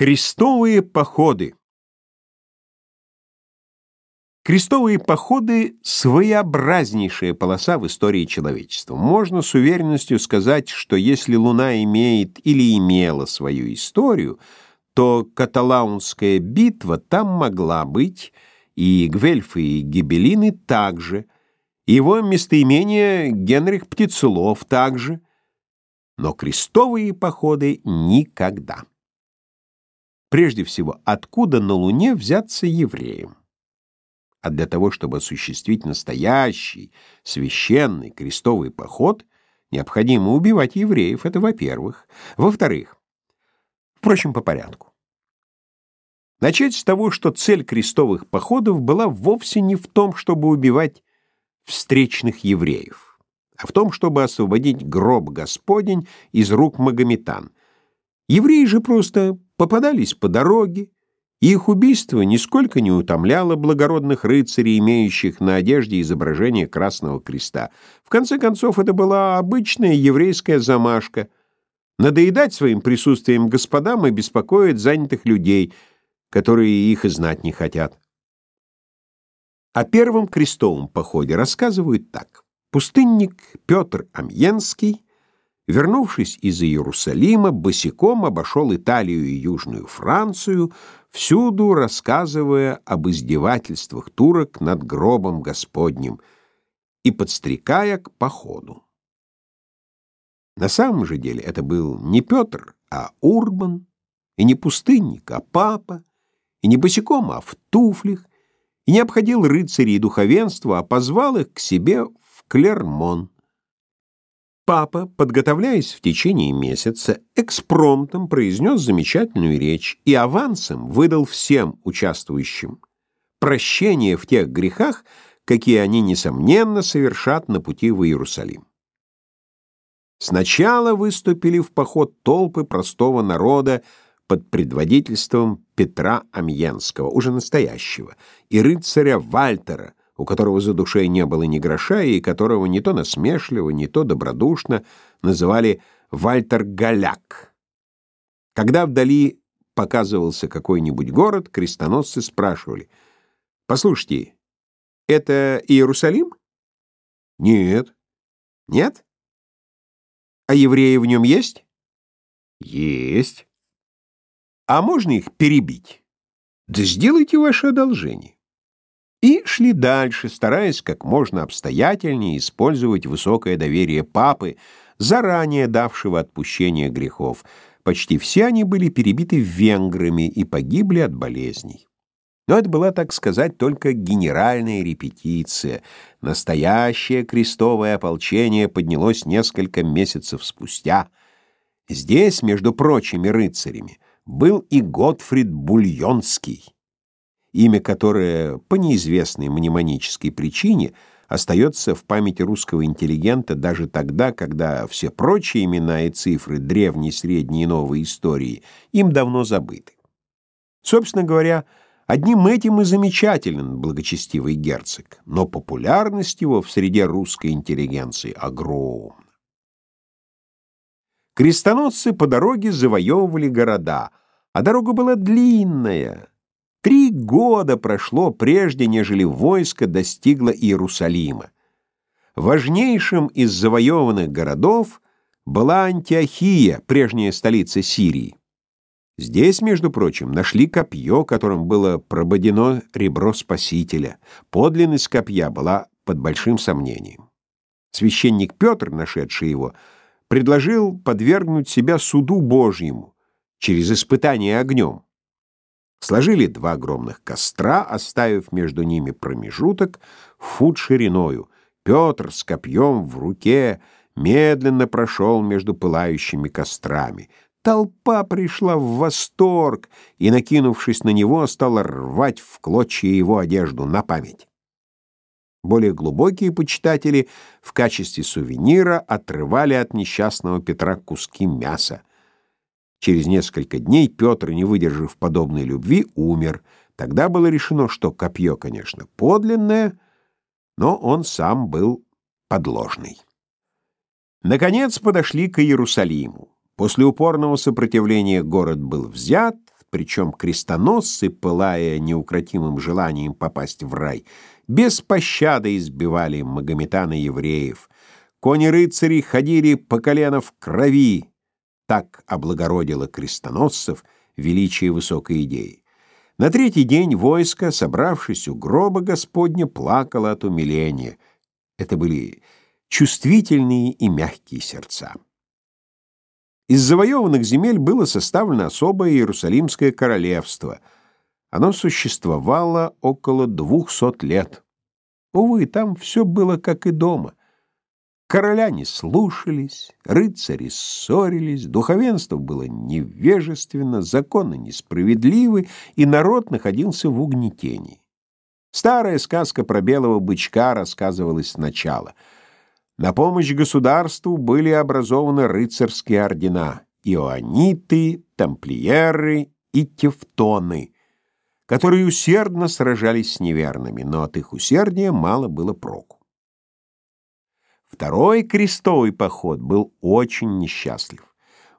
Крестовые походы Крестовые походы — своеобразнейшая полоса в истории человечества. Можно с уверенностью сказать, что если Луна имеет или имела свою историю, то Каталаунская битва там могла быть, и Гвельфы и Гибелины также, его местоимение Генрих Птицелов также, но крестовые походы никогда. Прежде всего, откуда на Луне взяться евреям? А для того, чтобы осуществить настоящий, священный крестовый поход, необходимо убивать евреев, это во-первых. Во-вторых, впрочем, по порядку. Начать с того, что цель крестовых походов была вовсе не в том, чтобы убивать встречных евреев, а в том, чтобы освободить гроб Господень из рук магометан. Евреи же просто попадались по дороге, и их убийство нисколько не утомляло благородных рыцарей, имеющих на одежде изображение Красного Креста. В конце концов, это была обычная еврейская замашка — надоедать своим присутствием господам и беспокоить занятых людей, которые их и знать не хотят. О первом крестовом походе рассказывают так. Пустынник Петр Амьенский Вернувшись из Иерусалима, босиком обошел Италию и Южную Францию, всюду рассказывая об издевательствах турок над гробом Господним и подстрекая к походу. На самом же деле это был не Петр, а Урбан, и не пустынник, а папа, и не босиком, а в туфлях, и не обходил рыцарей и духовенства, а позвал их к себе в Клермон. Папа, подготовляясь в течение месяца, экспромтом произнес замечательную речь и авансом выдал всем участвующим прощение в тех грехах, какие они, несомненно, совершат на пути в Иерусалим. Сначала выступили в поход толпы простого народа под предводительством Петра Амьенского, уже настоящего, и рыцаря Вальтера, у которого за душой не было ни гроша и которого не то насмешливо, не то добродушно называли Вальтер Галяк. Когда вдали показывался какой-нибудь город, крестоносцы спрашивали, «Послушайте, это Иерусалим?» «Нет». «Нет? А евреи в нем есть?» «Есть». «А можно их перебить?» «Да сделайте ваше одолжение» и шли дальше, стараясь как можно обстоятельнее использовать высокое доверие папы, заранее давшего отпущение грехов. Почти все они были перебиты венграми и погибли от болезней. Но это была, так сказать, только генеральная репетиция. Настоящее крестовое ополчение поднялось несколько месяцев спустя. Здесь, между прочими рыцарями, был и Готфрид Бульонский имя которое по неизвестной мнемонической причине остается в памяти русского интеллигента даже тогда, когда все прочие имена и цифры древней, средней и новой истории им давно забыты. Собственно говоря, одним этим и замечателен благочестивый герцог, но популярность его в среде русской интеллигенции огромна. Крестоносцы по дороге завоевывали города, а дорога была длинная, Три года прошло, прежде нежели войско достигло Иерусалима. Важнейшим из завоеванных городов была Антиохия, прежняя столица Сирии. Здесь, между прочим, нашли копье, которым было прободено ребро Спасителя. Подлинность копья была под большим сомнением. Священник Петр, нашедший его, предложил подвергнуть себя суду Божьему через испытание огнем. Сложили два огромных костра, оставив между ними промежуток фут шириною. Петр с копьем в руке медленно прошел между пылающими кострами. Толпа пришла в восторг и, накинувшись на него, стала рвать в клочья его одежду на память. Более глубокие почитатели в качестве сувенира отрывали от несчастного Петра куски мяса. Через несколько дней Петр, не выдержав подобной любви, умер. Тогда было решено, что копье, конечно, подлинное, но он сам был подложный. Наконец подошли к Иерусалиму. После упорного сопротивления город был взят, причем крестоносцы, пылая неукротимым желанием попасть в рай, без пощады избивали магометан и евреев. Кони рыцарей ходили по колено в крови. Так облагородило крестоносцев величие высокой идеи. На третий день войско, собравшись у гроба Господня, плакало от умиления. Это были чувствительные и мягкие сердца. Из завоеванных земель было составлено особое Иерусалимское королевство. Оно существовало около двухсот лет. Увы, там все было как и дома. Короля не слушались, рыцари ссорились, духовенство было невежественно, законы несправедливы, и народ находился в угнетении. Старая сказка про белого бычка рассказывалась сначала. На помощь государству были образованы рыцарские ордена — иоанниты, тамплиеры и тевтоны, которые усердно сражались с неверными, но от их усердия мало было проку. Второй крестовый поход был очень несчастлив.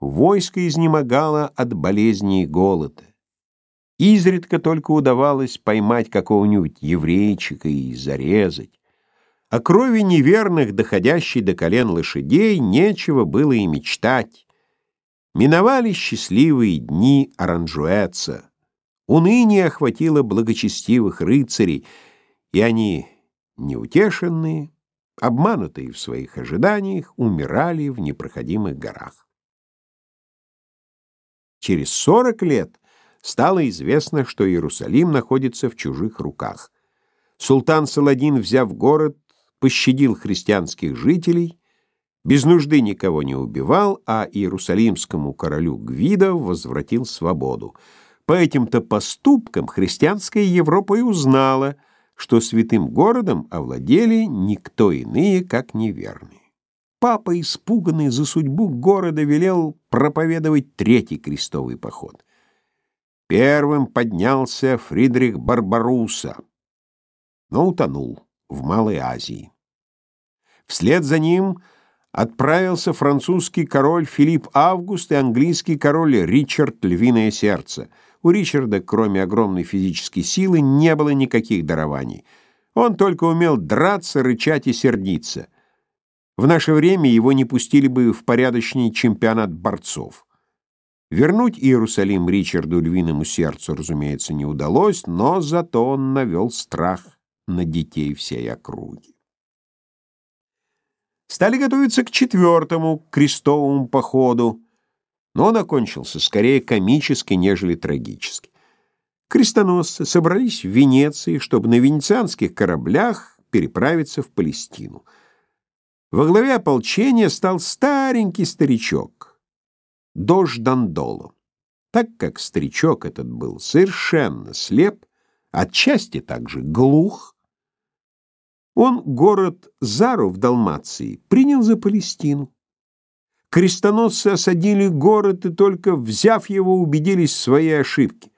Войско изнемогало от болезней и голода. Изредка только удавалось поймать какого-нибудь еврейчика и зарезать. О крови неверных, доходящей до колен лошадей, нечего было и мечтать. Миновали счастливые дни Оранжуэца. Уныние охватило благочестивых рыцарей, и они, неутешенные, обманутые в своих ожиданиях, умирали в непроходимых горах. Через сорок лет стало известно, что Иерусалим находится в чужих руках. Султан Саладин, взяв город, пощадил христианских жителей, без нужды никого не убивал, а иерусалимскому королю Гвидо возвратил свободу. По этим-то поступкам христианская Европа и узнала, что святым городом овладели никто иные, как неверные. Папа, испуганный за судьбу города, велел проповедовать третий крестовый поход. Первым поднялся Фридрих Барбаруса, но утонул в Малой Азии. Вслед за ним отправился французский король Филипп Август и английский король Ричард Львиное Сердце. У Ричарда, кроме огромной физической силы, не было никаких дарований. Он только умел драться, рычать и сердиться. В наше время его не пустили бы в порядочный чемпионат борцов. Вернуть Иерусалим Ричарду Львиному Сердцу, разумеется, не удалось, но зато он навел страх на детей всей округи. Стали готовиться к четвертому крестовому походу, но он окончился скорее комически, нежели трагически. Крестоносцы собрались в Венеции, чтобы на венецианских кораблях переправиться в Палестину. Во главе ополчения стал старенький старичок, Дож Дандоло. Так как старичок этот был совершенно слеп, отчасти также глух, он город Зару в Далмации принял за Палестину. Крестоносцы осадили город и только взяв его, убедились в своей ошибке.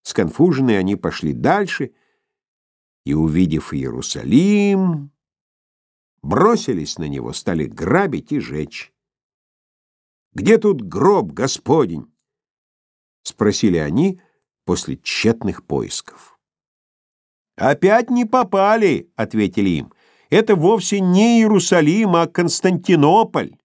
Сконфуженные они пошли дальше и, увидев Иерусалим, бросились на него, стали грабить и жечь. «Где тут гроб, Господень?» — спросили они после тщетных поисков. «Опять не попали», — ответили им. «Это вовсе не Иерусалим, а Константинополь».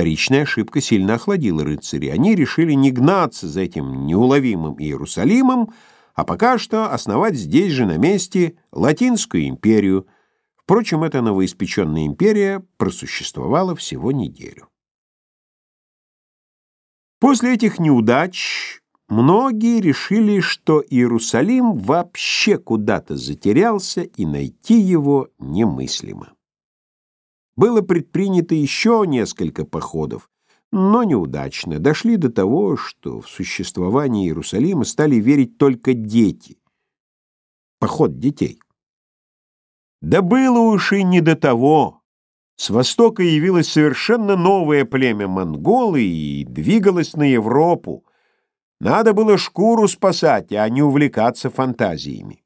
Вторичная ошибка сильно охладила рыцарей. Они решили не гнаться за этим неуловимым Иерусалимом, а пока что основать здесь же на месте Латинскую империю. Впрочем, эта новоиспеченная империя просуществовала всего неделю. После этих неудач Многие решили, что Иерусалим вообще куда-то затерялся, и найти его немыслимо. Было предпринято еще несколько походов, но неудачно. Дошли до того, что в существование Иерусалима стали верить только дети. Поход детей. Да было уж и не до того. С востока явилось совершенно новое племя монголы и двигалось на Европу. Надо было шкуру спасать, а не увлекаться фантазиями.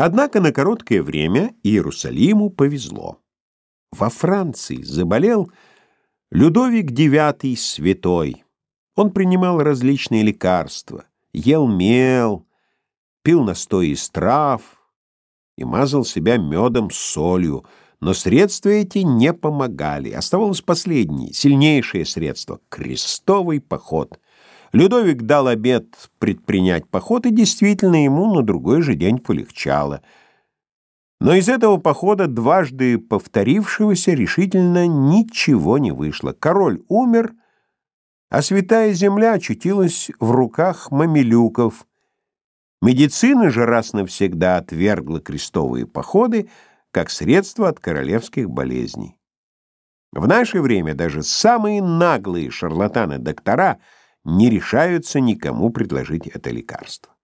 Однако на короткое время Иерусалиму повезло. Во Франции заболел Людовик IX Святой. Он принимал различные лекарства, ел мел, пил настой из трав и мазал себя медом с солью, но средства эти не помогали. Оставалось последнее, сильнейшее средство — крестовый поход. Людовик дал обет предпринять поход, и действительно ему на другой же день полегчало. Но из этого похода, дважды повторившегося, решительно ничего не вышло. Король умер, а святая земля очутилась в руках мамилюков. Медицина же раз навсегда отвергла крестовые походы, как средство от королевских болезней. В наше время даже самые наглые шарлатаны-доктора не решаются никому предложить это лекарство.